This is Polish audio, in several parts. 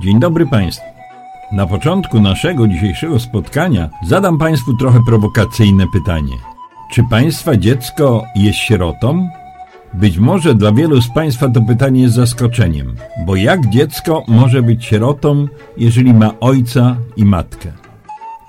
Dzień dobry Państwu. Na początku naszego dzisiejszego spotkania zadam Państwu trochę prowokacyjne pytanie. Czy Państwa dziecko jest sierotą? Być może dla wielu z Państwa to pytanie jest zaskoczeniem, bo jak dziecko może być sierotą, jeżeli ma ojca i matkę?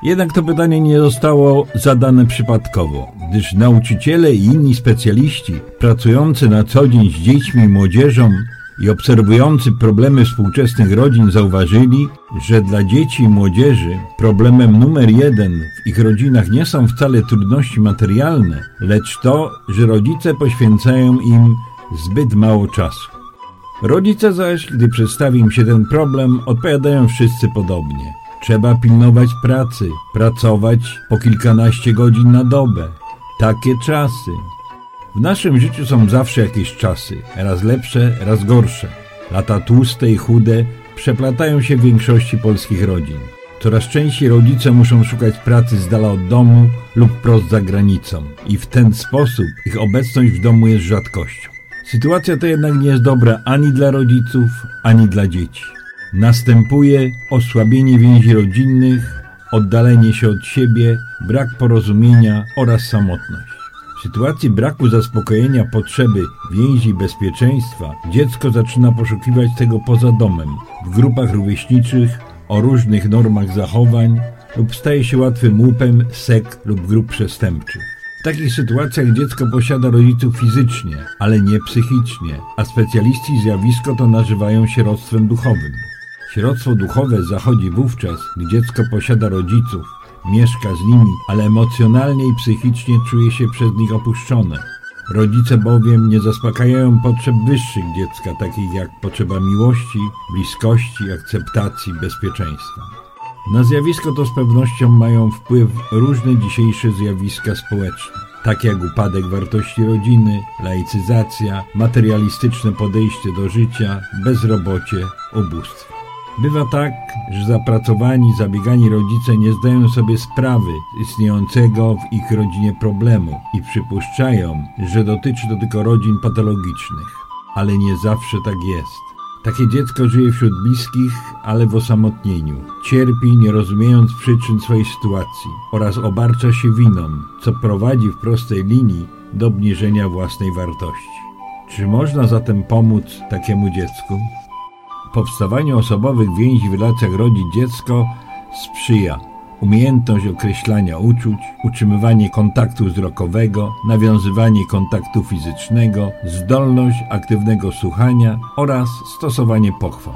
Jednak to pytanie nie zostało zadane przypadkowo, gdyż nauczyciele i inni specjaliści pracujący na co dzień z dziećmi i młodzieżą i obserwujący problemy współczesnych rodzin zauważyli, że dla dzieci i młodzieży problemem numer jeden w ich rodzinach nie są wcale trudności materialne, lecz to, że rodzice poświęcają im zbyt mało czasu. Rodzice zaś, gdy przedstawi im się ten problem, odpowiadają wszyscy podobnie. Trzeba pilnować pracy, pracować po kilkanaście godzin na dobę. Takie czasy. W naszym życiu są zawsze jakieś czasy, raz lepsze, raz gorsze. Lata tłuste i chude przeplatają się w większości polskich rodzin. Coraz częściej rodzice muszą szukać pracy z dala od domu lub prost za granicą i w ten sposób ich obecność w domu jest rzadkością. Sytuacja ta jednak nie jest dobra ani dla rodziców, ani dla dzieci. Następuje osłabienie więzi rodzinnych, oddalenie się od siebie, brak porozumienia oraz samotność. W sytuacji braku zaspokojenia potrzeby więzi bezpieczeństwa, dziecko zaczyna poszukiwać tego poza domem, w grupach rówieśniczych, o różnych normach zachowań lub staje się łatwym łupem sek lub grup przestępczych. W takich sytuacjach dziecko posiada rodziców fizycznie, ale nie psychicznie, a specjaliści zjawisko to nazywają sieroctwem duchowym. Sieroctwo duchowe zachodzi wówczas, gdy dziecko posiada rodziców, mieszka z nimi, ale emocjonalnie i psychicznie czuje się przez nich opuszczone. Rodzice bowiem nie zaspokajają potrzeb wyższych dziecka, takich jak potrzeba miłości, bliskości, akceptacji, bezpieczeństwa. Na zjawisko to z pewnością mają wpływ różne dzisiejsze zjawiska społeczne, takie jak upadek wartości rodziny, laicyzacja, materialistyczne podejście do życia, bezrobocie, ubóstwo. Bywa tak, że zapracowani, zabiegani rodzice nie zdają sobie sprawy istniejącego w ich rodzinie problemu i przypuszczają, że dotyczy to tylko rodzin patologicznych. Ale nie zawsze tak jest. Takie dziecko żyje wśród bliskich, ale w osamotnieniu. Cierpi, nie rozumiejąc przyczyn swojej sytuacji oraz obarcza się winą, co prowadzi w prostej linii do obniżenia własnej wartości. Czy można zatem pomóc takiemu dziecku? Powstawaniu osobowych więzi w relacjach rodzic-dziecko sprzyja umiejętność określania uczuć, utrzymywanie kontaktu wzrokowego, nawiązywanie kontaktu fizycznego, zdolność aktywnego słuchania oraz stosowanie pochwał.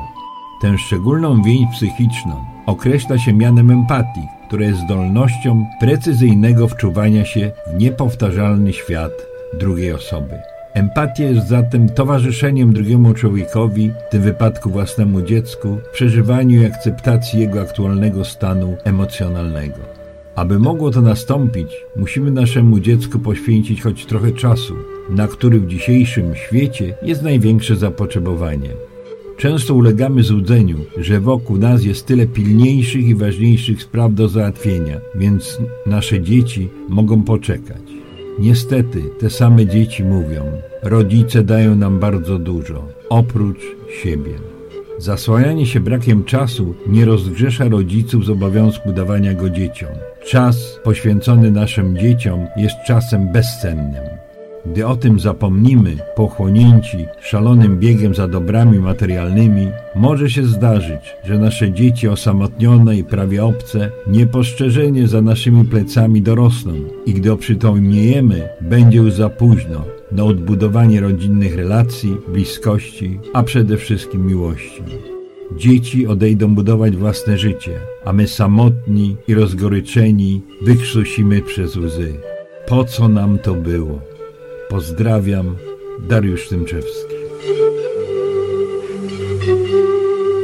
Tę szczególną więź psychiczną określa się mianem empatii, która jest zdolnością precyzyjnego wczuwania się w niepowtarzalny świat drugiej osoby. Empatia jest zatem towarzyszeniem drugiemu człowiekowi, w tym wypadku własnemu dziecku, w przeżywaniu i akceptacji jego aktualnego stanu emocjonalnego. Aby mogło to nastąpić, musimy naszemu dziecku poświęcić choć trochę czasu, na który w dzisiejszym świecie jest największe zapotrzebowanie. Często ulegamy złudzeniu, że wokół nas jest tyle pilniejszych i ważniejszych spraw do załatwienia, więc nasze dzieci mogą poczekać. Niestety, te same dzieci mówią: Rodzice dają nam bardzo dużo, oprócz siebie. Zasłanianie się brakiem czasu nie rozgrzesza rodziców z obowiązku dawania go dzieciom. Czas poświęcony naszym dzieciom jest czasem bezcennym. Gdy o tym zapomnimy, pochłonięci szalonym biegiem za dobrami materialnymi, może się zdarzyć, że nasze dzieci osamotnione i prawie obce niepostrzeżenie za naszymi plecami dorosną i gdy oprzytomniejemy, będzie już za późno na odbudowanie rodzinnych relacji, bliskości, a przede wszystkim miłości. Dzieci odejdą budować własne życie, a my samotni i rozgoryczeni wykrzusimy przez łzy. Po co nam to było? Pozdrawiam, Dariusz Tymczewski.